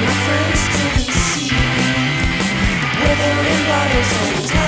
my friends couldn't see. In bottles all the time.